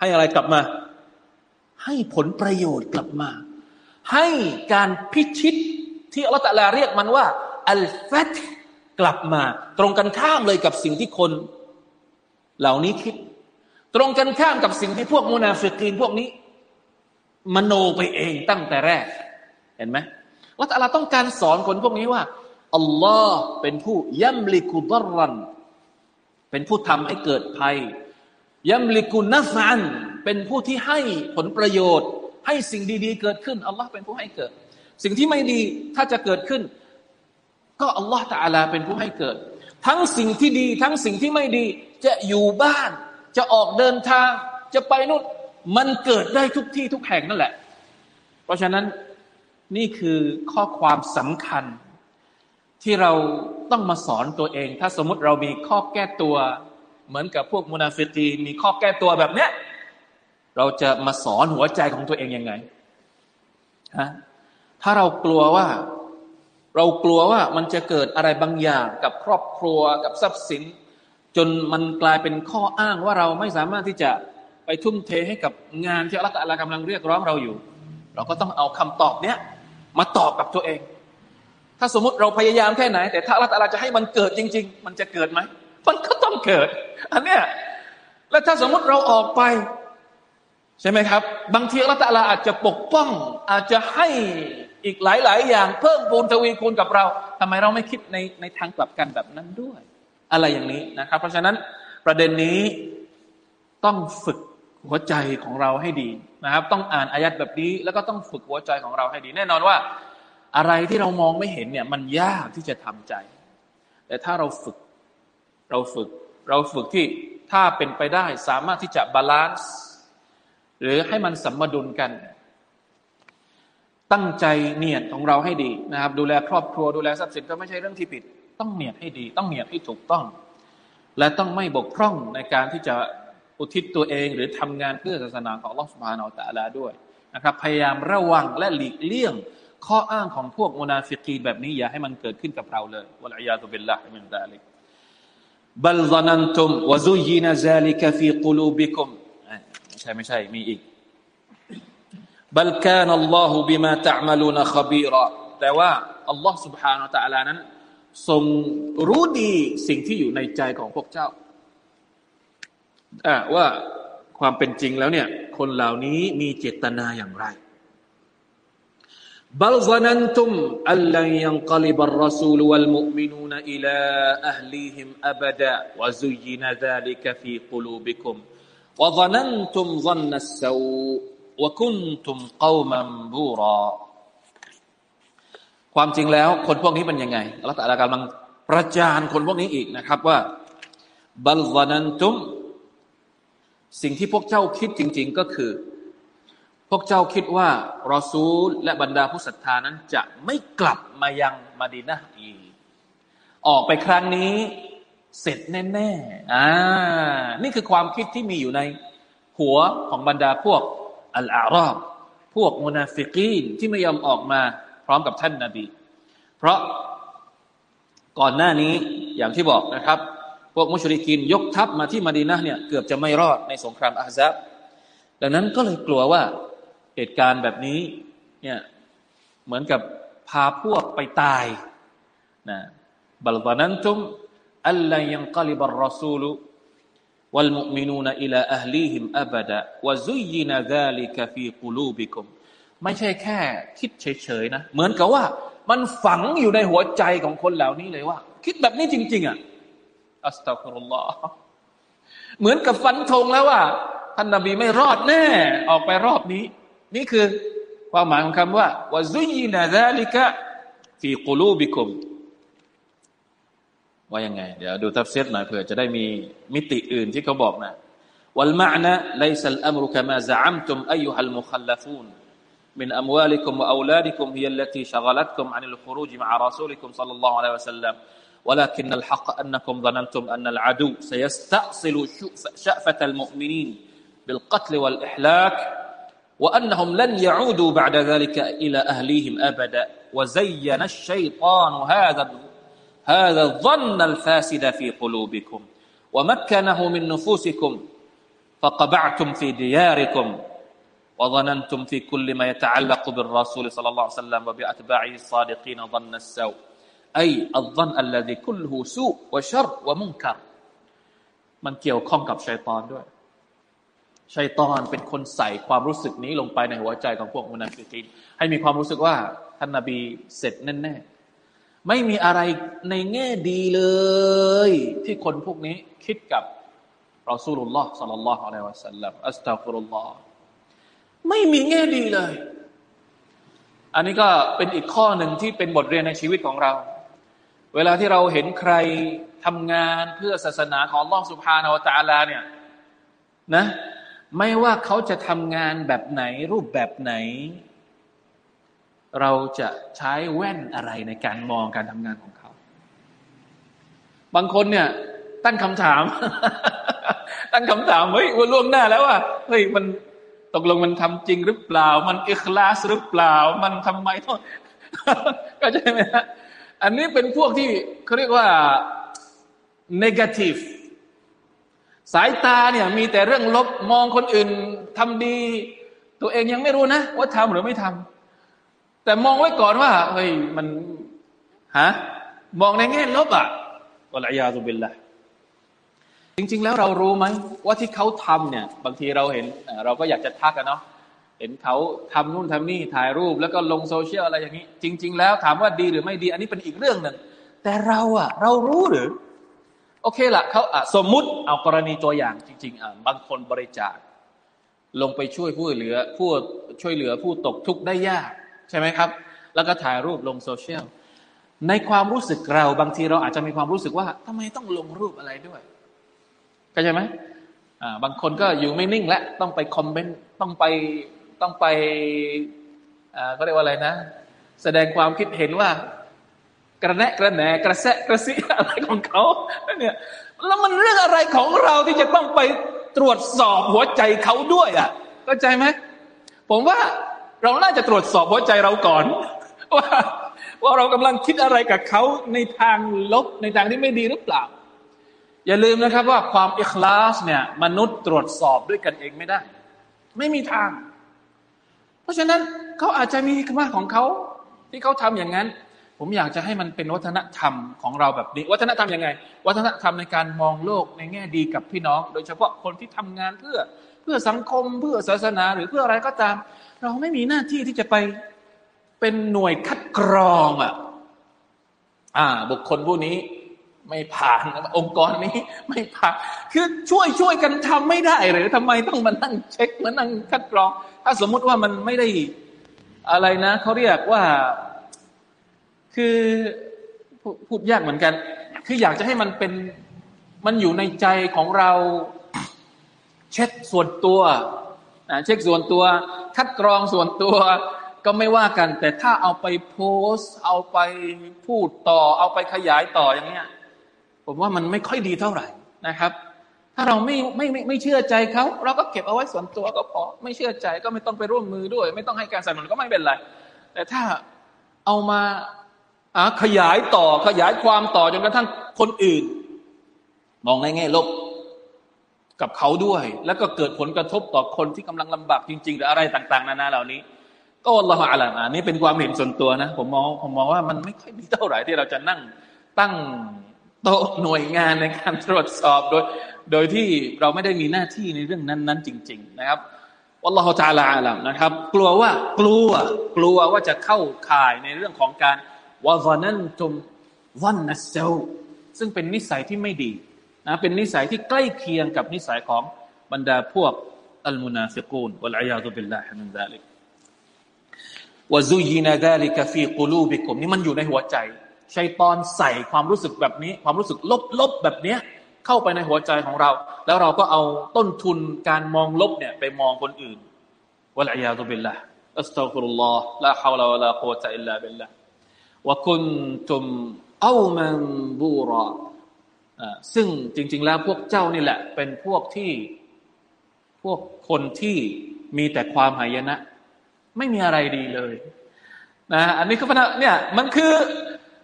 ให้อะไรกลับมา ให้ผลประโยชน์กลับมา ให้การพิชิตที่อัลลอฮฺตะลาเรียกมันว่าอัลฟัตกลับมา ตรงกันข้ามเลยกับสิ่งที่คน เหล่านี้คิด ตรงกันข้ามกับสิ่งที่พวกมุนาฟิกีนพวกนี้ มโนไปเองตั้งแต่แรก เห็นไหมว่าแต่เราต้องการสอนคนพวกนี้ว่าอัลลอฮ์เป็นผู้ยัมลิกุดรัน เป็นผู้ทำให้เกิดภัยยัมลิกุนัฟันเป็นผู้ที่ให้ผลประโยชน์ ให้สิ่งดีๆ เกิดขึ้นอัลลอฮ์เป็นผู้ให้เกิด สิ่งที่ไม่ดีถ้าจะเกิดขึ้น ก็อัลลอฮ์ตะอาลาเป็นผู้ให้เกิด ทั้งสิ่งที่ดี ทั้งสิ่งที่ไม่ดีจะอยู่บ้าน จะออกเดินทาง จะไปนู่นมันเกิดได้ทุกที่ทุกแห่งนั่นแหละ เพราะฉะนั้นนี่คือข้อความสำคัญที่เรา ต้องมาสอนตัวเอง ถ้าสมมติเรามีข้อแก้ตัว เหมือนกับพวกมุนาฟิกีมีข้อแก้ตัวแบบเนี้ยเราจะมาสอนหัวใจของตัวเองยังไงฮะถ้าเรากลัวว่า เรากลัวว่ามันจะเกิดอะไรบางอย่างกับครอบครัวกับทรัพย์สิน จนมันกลายเป็นข้ออ้างว่าเราไม่สามารถที่จะไปทุ่มเทให้กับงานที่อัลลอฮฺกำลังเรียกร้องเราอยู่ เราก็ต้องเอาคำตอบเนี้ยมาตอบกับตัวเอง ถ้าสมมติเราพยายามแค่ไหน แต่ถ้าอัลลอฮฺจะให้มันเกิดจริง ๆ มันจะเกิดไหมมันก็ต้องเกิด อันเนี้ยแล้วถ้าสมมติเราออกไป ใช่ไหมครับ บางทีอัลตะลาอาจจะปกป้อง อาจจะให้อีกหลายๆ อย่าง เพิ่มพูนทวีคูณกับเราทำไมเราไม่คิดในในทางกลับกันแบบนั้นด้วย อะไรอย่างนี้นะครับ เพราะฉะนั้นประเด็นนี้ต้องฝึกหัวใจของเราให้ดีนะครับ ต้องอ่านอายัดแบบนี้ แล้วก็ต้องฝึกหัวใจของเราให้ดี แน่นอนว่า อะไรที่เรามองไม่เห็นเนี่ย มันยากที่จะทำใจ แต่ถ้าเราฝึก เราฝึก เราฝึกที่ถ้าเป็นไปได้สามารถที่จะ balance หรือให้มันสมดุลกัน ตั้งใจเนียดของเราให้ดีนะครับ ดูแลครอบครัวดูแลทรัพย์สินก็ไม่ใช่เรื่องที่ผิด ต้องเนียดให้ดี ต้องเนียดให้ถูกต้อง และต้องไม่บกพร่องในการที่จะอุทิศตัวเองหรือทำงานเพื่อศาสนาของอัลลอฮ์ سبحانه وتعالىด้วยนะครับ พยายามระวังและหลีกเลี่ยง ข้ออ้างของพวกมุนาฟิกีแบบนี้อย่าให้มันเกิดขึ้นกับเราเลยวะลัยยาตุบิลละมินดาลิก بل ظننتم وزين ذلك في قلوبكم ไม่ใช่ไม่ใช่มีอีก بل كان الله بما تعملون خبيرا แต่ว่าอัลลอฮ์ سبحانه และ تعالى นั้นทรงรู้ดีสิ่งที่อยู่ในใจของพวกเจ้าว่าความเป็นจริงแล้วเนี่ย คนเหล่านี้มีเจตนาอย่างไร بل ظننتم أن لن ينقلب الرسول والمؤمنون إلى أهليهم أبدا وزين ذلك في قلوبكم وظننتم ظن السوء وكنتم قوما بورا ความจริงแล้ว คนพวกนี้เป็นยังไงอัลลอฮฺตะลากำลังประจานคนพวกนี้อีกนะครับว่าบัลวานันตุมสิ่งที่พวกเจ้าคิดจริง ๆ ก็คือ พวกเจ้าคิดว่ารอซูล และบรรดาผู้ศรัทธานั้นจะไม่กลับมายังมาดีนะอีก ออกไปครั้งนี้เสร็จแน่ๆอ่านี่คือความคิดที่มีอยู่ในหัวของบรรดาพวกอัลอารอบพวกมุนาฟิกีนที่ไม่ยอมออกมาพร้อมกับท่านนาบี เพราะก่อนหน้านี้อย่างที่บอกนะครับ พวกมุชริกินยกทัพมาที่มาดีนะเนี่ยเกือบจะไม่รอดในสงครามอาซับดังนั้นก็เลยกลัวว่า เหตุการณ์แบบนี้เนี่ยเหมือนกับพาพวกไปตายนะบัลตนันตุมอัลลยังกลิบรอซูลุ والمؤمنون إلى أهليهم أبدا وزين ذلك في قلوبكم ไม่ใช่แค่คิดเฉยๆนะ เหมือนกับว่า มันฝังอยู่ในหัวใจของคนเหล่านี้เลยว่า คิดแบบนี้จริง ๆ อ่ะอัสตัฟรุลลอฮ์เหมือนกับฟันธงแล้วว่าท่านนบีไม่รอดแน่ ออกไปรอบนี้ นี่คือความหมายของคำว่าวะซุยนะซาลิกะฟีกุลูบิคุมว่ายังไง เดี๋ยวดูทัฟเซตหน่อยเผื่อจะได้มีมิติอื่นที่เขาบอกนะ والمعنى ليس الأمر كما زعمتم أيها المخلفون من أموالكم وأولادكم هي التي شغلتكم عن الخروج مع رسولكم صلى الله عليه وسلم ولكن الحق أنكم ظننتم أن العدو سيستأصل شأفة المؤمنين بالقتل والإحلاك وأنهم لن يعودوا بعد ذلك إلى أهليهم أبدا وزين الشيطان هذا هذا الظن الفاسد في قلوبكم ومكنه من نفوسكم فقبعتم في دياركم وظننتم في كل ما يتعلق بالرسول صلى الله عليه وسلم وبأتباعه الصادقين ظن السوء أي الظن الذي كله سوء وشر ومنكر มันเกี่ยวข้องกับชัยตอนด้วย ชัยตอนเป็นคนใส่ความรู้สึกนี้ลงไปในหัวใจของพวกมุนาฟิกีนให้มีความรู้สึกว่าท่านนาบีเสร็จแน่ๆไม่มีอะไรในแง่ดีเลย ที่คนพวกนี้คิดกับرسول الله صلى الله عليه وسلم أستغفر اللهไม่มีแง่ดีเลย อันนี้ก็เป็นอีกข้อหนึ่งที่เป็นบทเรียนในชีวิตของเรา เวลาที่เราเห็นใครทำงานเพื่อศาสนาของล่องสุภาณวตาลาเนี่ยนะ ไม่ว่าเขาจะทำงานแบบไหนรูปแบบไหน เราจะใช้แว่นอะไรในการมองการทำงานของเขา บางคนเนี่ย ตั้งคำถาม ตั้งคำถามเฮ้ยว่าล่วงหน้าแล้วว่าเฮ้ยมันตกลงมันทำจริงหรือเปล่า มันอิคลาสหรือเปล่า มันทำไมต้องก็ใช่ไหมฮะอันนี้เป็นพวกที่เขาเรียกว่า negative สายตาเนี่ยมีแต่เรื่องลบมองคนอื่นทำดี ตัวเองยังไม่รู้นะ ว่าทำหรือไม่ทำแต่มองไว้ก่อนว่าเฮ้ยมันฮะมองในแง่ลบอะวะลัยยาตุบิลละจริง ๆ แล้วเรารู้ไหมว่าที่เขาทำเนี่ย บางทีเราเห็น เราก็อยากจะทักกันเนาะเห็นเขาทำนู่นทำนี่ถ่ายรูป แล้วก็ลงโซเชียลอะไรอย่างนี้ จริง ๆ แล้วถามว่าดีหรือไม่ดี อันนี้เป็นอีกเรื่องหนึ่งแต่เราอะเรารู้หรือ โอเคละเขาสมมุติเอากรณีตัวอย่างจริงๆบางคนบริจาค ลงไปช่วยผู้เหลือผู้ช่วยเหลือผู้ตกทุกข์ได้ยาก ใช่ไหมครับ แล้วก็ถ่ายรูปลงโซเชียลในความรู้สึกเราบางทีเราอาจจะมีความรู้สึกว่าทำไมต้องลงรูปอะไรด้วยก็ใช่ไหมบางคนก็อยู่ไม่นิ่งและต้องไปคอมเมนต์ต้องไปต้องไปก็เรียกว่าอะไรนะ แสดงความคิดเห็นว่า กระแนะกระแหนกระแสะกระซิอะไรของเขาเนี่ยแล้วมันเรื่องอะไรของเราที่จะต้องไปตรวจสอบหัวใจเขาด้วยอะเข้าใจไหมผมว่าเราน่าจะตรวจสอบหัวใจเราก่อน ว่าว่าเรากำลังคิดอะไรกับเขาในทางลบในทางที่ไม่ดีหรือเปล่า อย่าลืมนะครับว่าความอิคลาสเนี่ยมนุษย์ตรวจสอบด้วยกันเองไม่ได้ ไม่มีทาง เพราะฉะนั้นเขาอาจจะมีคำของเขาที่เขาทำอย่างนั้น ผมอยากจะให้มันเป็นวัฒนธรรมของเราแบบนี้ วัฒนธรรมยังไง วัฒนธรรมในการมองโลกในแง่ดีกับพี่น้อง โดยเฉพาะคนที่ทำงานเพื่อเพื่อสังคมเพื่อศาสนาหรือเพื่ออะไรก็ตาม เราไม่มีหน้าที่ที่จะไปเป็นหน่วยคัดกรองอะอ่า บุคคลผู้นี้ไม่ผ่านองค์กรนี้ไม่ผ่านคือช่วยช่วยกันทำไม่ได้หรือทำไมต้องมานั่งเช็คมานั่งคัดกรอง ถ้าสมมุติว่ามันไม่ได้อะไรนะเขาเรียกว่า คือพูดยากเหมือนกัน คืออยากจะให้มันเป็นมันอยู่ในใจของเราเช็คส่วนตัวนะเช็คส่วนตัว คัดกรองส่วนตัว ก็ไม่ว่ากัน แต่ถ้าเอาไปโพสเอาไปพูดต่อ เอาไปขยายต่ออย่างเงี้ย ผมว่ามันไม่ค่อยดีเท่าไหร่นะครับ ถ้าเราไม่ไม่ไม่ไม่เชื่อใจเขาเราก็เก็บเอาไว้ส่วนตัวก็พอไม่เชื่อใจก็ไม่ต้องไปร่วมมือด้วย ไม่ต้องให้การสนับสนุนก็ไม่เป็นไรแต่ถ้าเอามา ขยายต่อขยายความต่อจนกระทั่งคนอื่น มองในแง่ลบกับเขาด้วย แล้วก็เกิดผลกระทบต่อคนที่กำลังลำบากจริงๆหรืออะไรต่าง ๆ นานาเหล่านี้ ก็อัละหอะลอันนี้เป็นความเห็นส่วนตัวนะ ผมมองผมมองว่ามันไม่ค่อยดีเท่าไหร่ที่เราจะนั่งตั้งโต๊ะหน่วยงานในการตรวจสอบโดย โดยที่เราไม่ได้มีหน้าที่ในเรื่องนั้นๆ จริง ๆ นะครับวัลลอฮฺตาลาอัลนะครับ กลัวว่ากลัวกลัวว่าจะเข้าข่ายในเรื่องของการ وظننتم ظن السوءซึ่งเป็นนิสัยที่ไม่ดีนะเป็นนิสัยที่ใกล้เคียงกับนิสัยของบรรดาพวกอัลมุนาฟิกูนوالعياذ بالله من ذلك وزين ذلك في قلوبكمนี่มันอยู่ในหัวใจชัยตอนใส่ความรู้สึกแบบนี้ ความรู้สึกลบๆแบบเนี้ยเข้าไปในหัวใจของเรา แล้วเราก็เอาต้นทุนการมองลบเนี่ยไปมองคนอื่นวะลัยยาตุบิลลาอัสตัฆฟิรุลลอฮ์ลาฮาวลาวะลากุวะตะอิลลาบิลลาห์ วะคุนตุมเอามันบูรอซึ่งจริง ๆ แล้วพวกเจ้านี่แหละ เป็นพวกที่พวกคนที่มีแต่ความหายนะ ไม่มีอะไรดีเลยนะอันนี้คือพนะเนี่ยมันคือ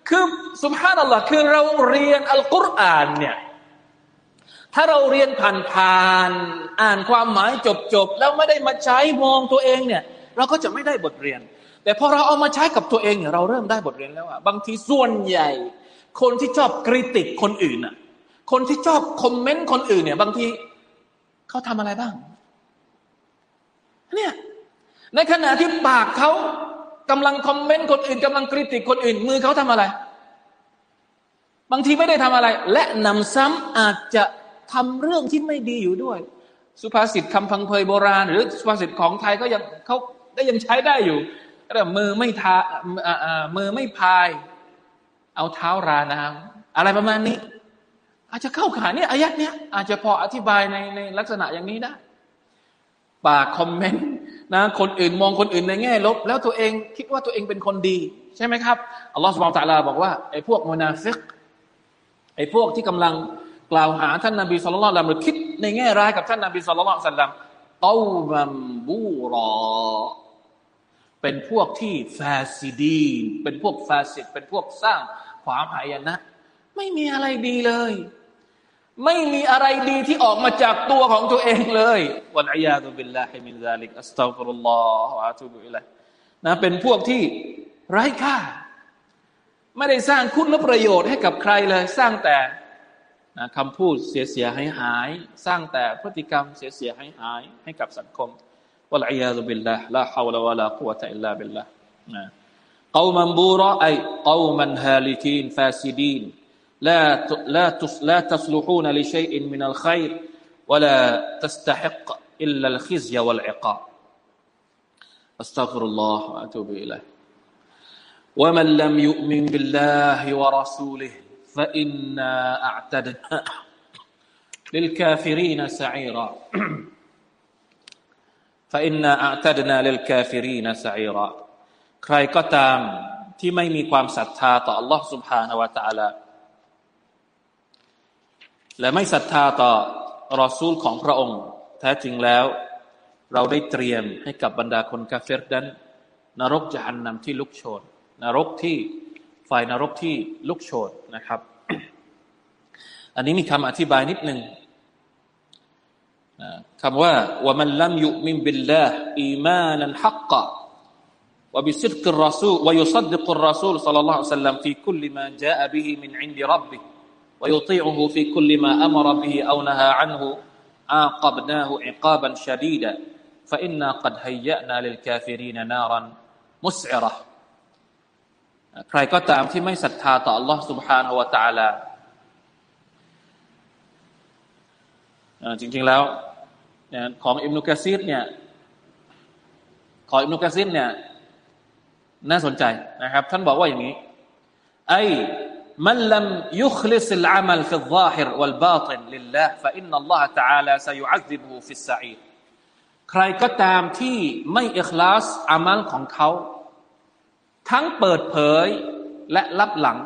คือสุภาพนัลลอฮ์คือเราเรียนอัลกุรอานเนี่ยถ้าเราเรียนผ่านๆอ่านความหมายจบๆแล้วไม่ได้มาใช้มองตัวเองเนี่ย เราก็จะไม่ได้บทเรียน แต่พอเราเอามาใช้กับตัวเองเนี่ยเราเริ่มได้บทเรียนแล้วอะบางทีส่วนใหญ่ คนที่ชอบกริติกคนอื่นอะคนที่ชอบคอมเมนต์คนอื่นเนี่ย บางทีเขาทำอะไรบ้างเนี่ยในขณะที่ปากเขากำลังคอมเมนต์คนอื่นกำลังกริติกคนอื่น มือเขาทำอะไร บางทีไม่ได้ทำอะไร และนำซ้ำอาจจะทำเรื่องที่ไม่ดีอยู่ด้วย สุภาษิตคำพังเพยโบราณ หรือสุภาษิตของไทยก็ยังเขาได้ยังใช้ได้อยู่ แต่มือไม่ทามือไม่พาย เอาเท้าราน้ำอะไรประมาณนี้ อาจจะเข้าขาเนี่ยอายัดเนี่ยอาจจะพออธิบายในในลักษณะอย่างนี้ได้ปากคอมเมนต์นะคนอื่นมองคนอื่นในแง่ลบ แล้วตัวเองคิดว่าตัวเองเป็นคนดี ใช่ไหมครับอัลลอฮฺ سبحانه وتعالىบอกว่าไอ้พวกมุนาฟิกไอ้พวกที่กำลังกล่าวหาท่านนาบี صلى الله عليه وسلمหรือคิดในแง่ร้ายกับท่านนาบี صلى الله عليه وسلم قوما بورا เป็นพวกที่فاسدينเป็นพวกفاسدเป็นพวกสร้างความหายนะ ไม่มีอะไรดีเลย ไม่มีอะไรดีที่ออกมาจากตัวของตัวเองเลยوالعياذ بالله من ذلك أستغفر الله وأتوب إليهนะเป็นพวกที่ไร้ค่า ไม่ได้สร้างคุณและประโยชน์ให้กับใครเลย สร้างแต่นะคำพูดเสียเสียหายหาย สร้างแต่พฤติกรรมเสียเสียหายหายให้กับสังคม والعياذ بالله لا حول ولا قوة إلا بالله. نعم. قوما بورا أي قوما هالكين فاسدين. لا لا لا تصلحون لشيء من الخير ولا تستحق إلا الخزي والعقاب. أستغفر الله وأتوب إليه. ومن لم يؤمن بالله ورسوله فإنا أعتدنا. للكافرين سعيرا. فإنا أعتدنا للكافرين سعيرا ใครก็ตามที่ไม่มีความศรัทธาต่อ Allah سبحانه และ تعالى และไม่ศรัทธาต่อรอซูลของพระองค์ แท้จริงแล้ว เราได้เตรียมให้กับบรรดาคนกาเฟรนั้นนรกจะหันนำที่ลุกโชน นรกที่ฝ่ายนรกที่ลุกโชนนะครับ อันนี้มีคำอธิบายนิดหนึ่ง คำว่าว่ามันลัมยุมินบิลลาห์อีมานันฮักกะ وبصدق الرسول ويصدق الرسول صلى الله عليه وسلم في كل ما جاء به من عند ربه ويطيعه في كل ما أمر به أو نهى عنه عاقبناه عقابا شديدا فإنا قد هيأنا للكافرين نارا مسعرة ใครก็ตามที่ไม่ศรัทธาต่อ Allah سبحانه และ تعالى จริง ๆแล้วของอิมนุกะซีดเนี่ยของอิมนุกะซีดเนี่ยน่าสนใจนะครับ ท่านบอกว่าอย่างนี้أي من لم يخلص العمل في الظاهر والباطن لله فإن الله تعالى سيعذبه في السعيرใครก็ตามที่ไม่อิคลาสอามัลของเขา ทั้งเปิดเผยและลับหลัง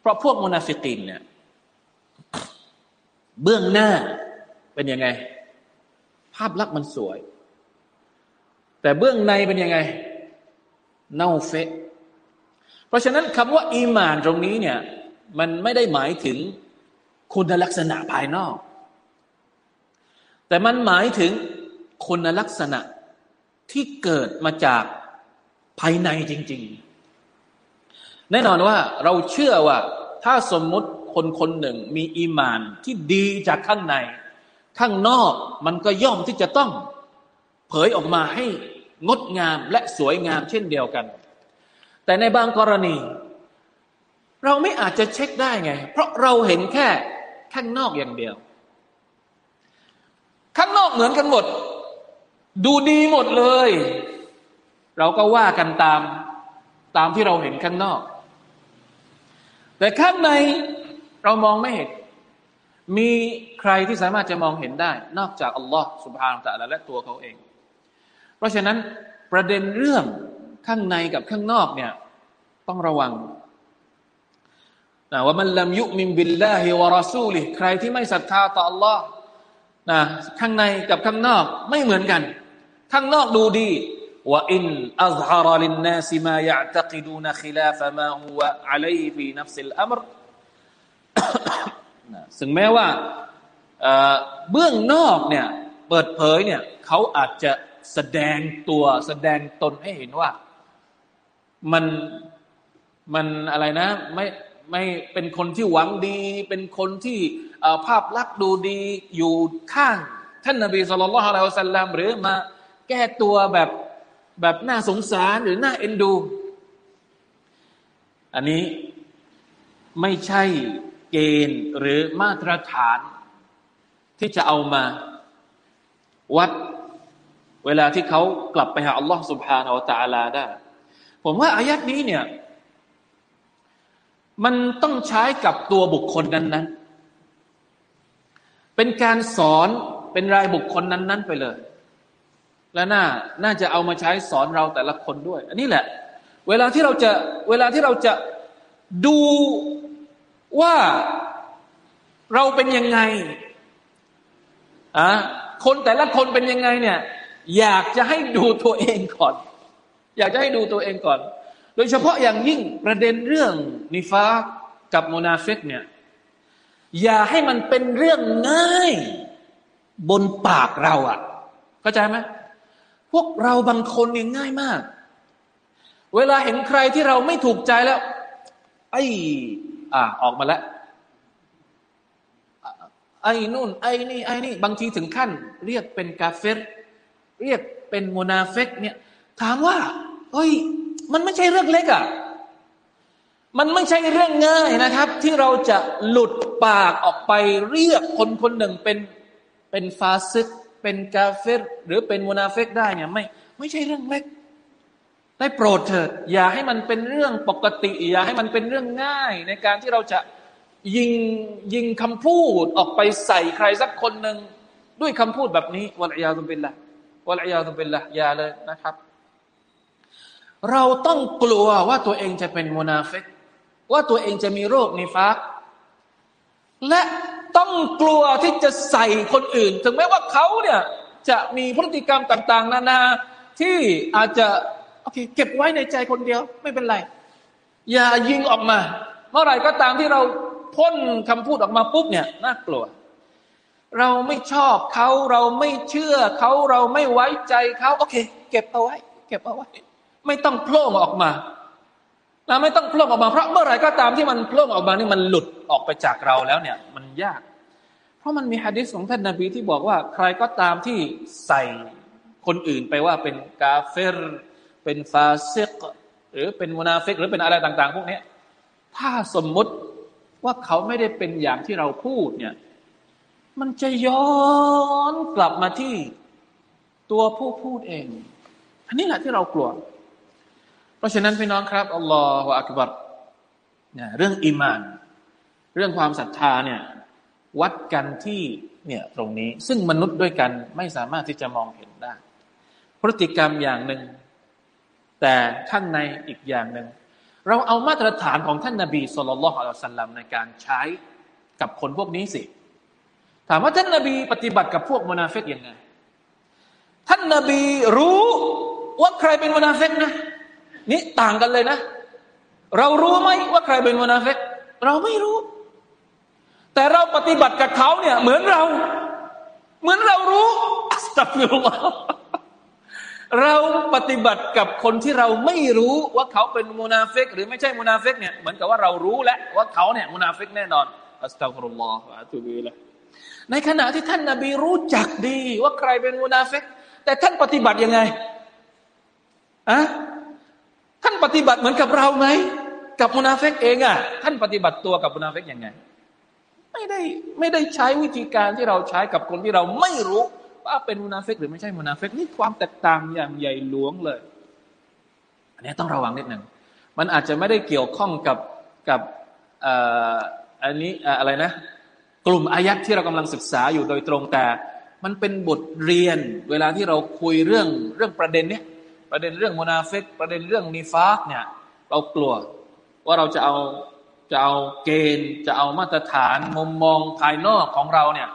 เพราะพวกมุนาฟิกีนเนี่ยเบื้องหน้า เป็นยังไง ภาพลักษณ์มันสวย แต่เบื้องในเป็นยังไง เน่าเฟะ เพราะฉะนั้นคำว่า อีมานตรงนี้เนี่ย มันไม่ได้หมายถึงคุณลักษณะภายนอก แต่มันหมายถึงคุณลักษณะที่เกิดมาจากภายในจริง ๆ แน่นอนว่าเราเชื่อว่าถ้าสมมุติคนคนหนึ่งมีอีมานที่ดีจากข้างใน ข้างนอกมันก็ย่อมที่จะต้องเผยออกมาให้งดงามและสวยงามเช่นเดียวกัน แต่ในบางกรณี เราไม่อาจจะเช็คได้ไง เพราะเราเห็นแค่ข้างนอกอย่างเดียว ข้างนอกเหมือนกันหมด ดูดีหมดเลย เราก็ว่ากันตามตามที่เราเห็นข้างนอก แต่ข้างในเรามองไม่เห็น มีใครที่สามารถจะมองเห็นได้ นอกจากอัลลอฮ์ سبحانه وتعالىและตัวเขาเอง เพราะฉะนั้นประเด็นเรื่องข้างในกับข้างนอกเนี่ยต้องระวังนะومن لم يؤمن بالله ورسولهใครที่ไม่ศรัทธาต่อ อัลลอฮ์ นะข้างในกับข้างนอกไม่เหมือนกัน ข้างนอกดูดีوإن أظهر للناس ما يعتقدون خلاف ما هو عليه في نفس الأمر ซึ่งแม้ว่าเบื้องนอกเนี่ยเปิดเผยเนี่ยเขาอาจจะแสดงตัวแสดงตนให้เห็นว่ามันมันอะไรนะไม่ไม่เป็นคนที่หวังดี เป็นคนที่ภาพลักษณ์ดูดีอยู่ข้าง ท่านนบีสุลต่านละฮ์อะสัลลัมหรือมาแก้ตัวแบบแบบน่าสงสารหรือน่าเอ็นดู อันนี้ไม่ใช่ เกณฑ์หรือมาตรฐาน ที่จะเอามาวัดเวลาที่เขากลับไปหาอัลลอฮ์สุบฮานาอัลตะลาได้ ผมว่าอายัดนี้เนี่ย มันต้องใช้กับตัวบุคคลนั้น ๆ เป็นการสอนเป็นรายบุคคลนั้น ๆ ไปเลย และน่าน่าจะเอามาใช้สอนเราแต่ละคนด้วย อันนี้แหละ เวลาที่เราจะเวลาที่เราจะดู ว่าเราเป็นยังไงอะคนแต่ละคนเป็นยังไงเนี่ย อยากจะให้ดูตัวเองก่อน อยากจะให้ดูตัวเองก่อน โดยเฉพาะอย่างยิ่งประเด็นเรื่องนิฟากับโมนาฟิกเนี่ย อย่าให้มันเป็นเรื่องง่ายบนปากเราอะ่ะเข้าใจไหมพวกเราบางคนเนี่ยง่ายมาก เวลาเห็นใครที่เราไม่ถูกใจแล้ว ไอ้ อ่า ออกมาแล้วไอ้นู่นไอ้นี่ไอ้นี่ บางทีถึงขั้น เรียกเป็นกาเฟรเรียกเป็นโมนาเฟกเนี่ย ถามว่าเฮ้ย มันไม่ใช่เรื่องเล็กอะ่ะมันไม่ใช่เรื่องง่ายนะครับ ที่เราจะหลุดปากออกไปเรียกคนคนหนึ่งเป็นเป็นฟาซึกเป็นกาเฟรหรือเป็นมุนาเฟกได้เนี่ยไม่ไม่ใช่เรื่องเล็ก ได้โปรดเถิดอย่าให้มันเป็นเรื่องปกติ อย่าให้มันเป็นเรื่องง่าย ในการที่เราจะยิงยิงคำพูดออกไปใส่ใครสักคนหนึ่งด้วยคำพูดแบบนี้วะลัยยาตุบิลละวะลัยยาตุบิลละอย่าเลยนะครับ เราต้องกลัวว่าตัวเองจะเป็นมุนาฟิกว่าตัวเองจะมีโรคนิฟักและต้องกลัวที่จะใส่คนอื่น ถึงแม้ว่าเขาเนี่ยจะมีพฤติกรรมต่าง ๆ นานาที่อาจจะ อเคเก็บไว้ในใจคนเดียว ไม่เป็นไร อย่ายิงออกมา เมื่อไหร่ก็ตามที่เราพ่นคำพูดออกมาปุ๊บเนี่ยน่ากลัว เราไม่ชอบเขาเราไม่เชื่อเขาเราไม่ไว้ใจเขาโอเค เก็บเอาไว้ เก็บเอาไว้ ไม่ต้องโผล่ออกมาเราไม่ต้องโผล่ออกมาเพราะเมื่อไหร่ก็ตามที่มันโผล่ออกมานี่มันหลุดออกไปจากเราแล้วเนี่ย มันยาก เพราะมันมีฮะดิษของท่านนบีที่บอกว่า ใครก็ตามที่ใส่คนอื่นไปว่าเป็นกาเฟร เป็นฟาซิก หรือเป็นมุนาฟิก หรือเป็นอะไรต่าง ๆ พวกนี้ถ้าสมมุติว่าเขาไม่ได้เป็นอย่างที่เราพูดเนี่ย มันจะย้อนกลับมาที่ตัวผู้พูดเอง อันนี้แหละที่เรากลัว เพราะฉะนั้นพี่น้องครับอัลลอฮฺอักบัรเนี่ยเรื่องอิมาน เรื่องความศรัทธาเนี่ยวัดกันที่เนี่ยตรงนี้ ซึ่งมนุษย์ด้วยกันไม่สามารถที่จะมองเห็นได้ พฤติกรรมอย่างหนึ่ง แต่ท่านในอีกอย่างหนึ่งเราเอามาตรฐานของท่านนาบีสุลต่านละฮ์อัลสัลลัมในการใช้กับคนพวกนี้สิ ถามว่าท่านนาบีปฏิบัติกับพวกมุนาฟิกยังไง ท่านนาบีรู้ว่าใครเป็นมุนาฟิกนะ นี่ต่างกันเลยนะ เรารู้ไหมว่าใครเป็นมุนาฟิกเราไม่รู้ แต่เราปฏิบัติกับเขาเนี่ยเหมือนเรา เหมือนเรารู้أستغفر الله เราปฏิบัติกับคนที่เราไม่รู้ว่าเขาเป็นมุนาฟิกหรือไม่ใช่มุนาฟิกเนี่ยเหมือนกับว่าเรารู้แล้วว่าเขาเนี่ยมุนาฟิกแน่นอนأستغفر الله وأتوب إليهในขณะที่ท่านนาบีรู้จักดี ว่าใครเป็นมุนาฟิกแต่ท่านปฏิบัติยังไงอะท่านปฏิบัติเหมือนกับเราไหมกับมุนาฟิกเองอะท่านปฏิบัติตัวกับมุนาฟิกยังไง ไม่ได้ไม่ได้ใช้วิธีการที่เราใช้กับคนที่เราไม่รู้ ว่าเป็นมุนาฟิกหรือไม่ใช่มุนาฟิกนี่ความแตกต่างอย่างใหญ่หลวงเลย อันนี้ต้องระวังนิดหนึ่งมันอาจจะไม่ได้เกี่ยวข้องกับกับอันนี้อะไรนะ กลุ่มอายัดที่เรากำลังศึกษาอยู่โดยตรงแต่ มันเป็นบทเรียน เวลาที่เราคุยเรื่องเรื่องประเด็นเนี้ยประเด็นเรื่องมุนาฟิกประเด็นเรื่องนิฟากเนี่ยเรากลัวว่าเราจะเอาจะเอาเกณฑ์ จะเอามาตรฐานมุมมองภายนอกของเราเนี่ย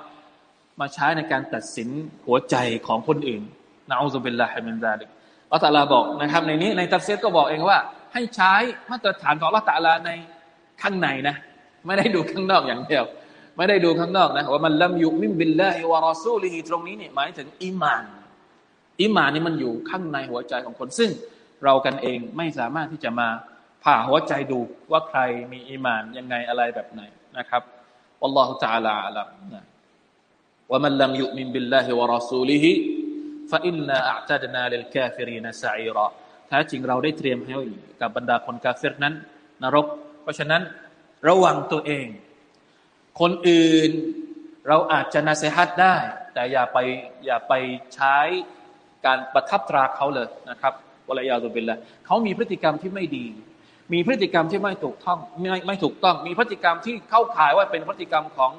มาใช้ในการตัดสินหัวใจของคนอื่นนะอัลลอฮฺเป็นละฮ์มินซาลิกอัลตัลลาบอกนะครับ ในนี้ในตัฟซีรก็บอกเองว่า ให้ใช้มาตรฐานของอัลลอฮ์ تعالى ในข้างในนะ ไม่ได้ดูข้างนอกอย่างเดียว ไม่ได้ดูข้างนอกนะومن لم يؤمن بالله ورسولهตรงนี้เนี่ยหมายถึงอิมานอิมานนี่มันอยู่ข้างในหัวใจของคนซึ่งเรากันเองไม่สามารถที่จะมาผ่าหัวใจดูว่าใครมีอิมานยังไงอะไรแบบไหนนะครับอัลลอฮฺจาลาอัลลอฮฺ فإنا أعتدنا للكافرين سعيراแท้จริงเราได้เตรียมให้กับบรรดาคนกาเฟรนั้น นรก เพราะฉะนั้นระวังตัวเอง คนอื่นเราอาจจะนะซีฮัตได้ แต่อย่าไปอย่าไปใช้การประทับตราเขาเลยนะครับوالعياذ باللهเขามีพฤติกรรมที่ไม่ดี มีพฤติกรรมที่ไม่ถูกต้องไม่ไม่ถูกต้อง มีพฤติกรรมที่เข้าข่ายว่าเป็นพฤติกรรมของ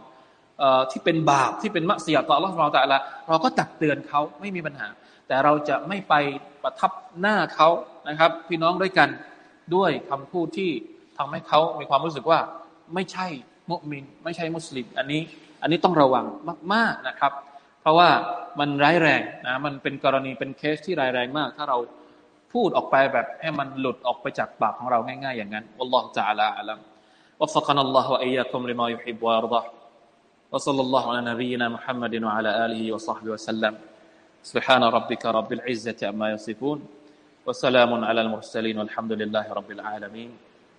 ที่เป็นบาปที่เป็นมัเสียต่อเราเราแต่ละเราก็ตักเตือนเขาไม่มีปัญหา แต่เราจะไม่ไปประทับหน้าเขานะครับ พี่น้องด้วยกันด้วยคำพูดที่ทำให้เขามีความรู้สึกว่าไม่ใช่มุมินไม่ใช่มุสลิม อันนี้อันนี้ต้องระวังมากๆนะครับเพราะว่ามันร้ายแรงนะมันเป็นกรณีเป็นเคสที่ร้ายแรงมาก ถ้าเราพูดออกไปแบบให้มันหลุดออกไปจากปากของเราง่ายๆอย่างนั้นอัลลอฮฺ تعالى อัลลัม وفقنا الله وإياكم لما يحب ويرضى وصلى الله على نبينا محمد وعلى آله وصحبه وسلم. سبحان ربك رب العزة عما يصفون وسلام على المرسلين والحمد لله رب العالمين.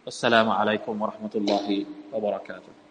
والسلام عليكم ورحمة الله وبركاته.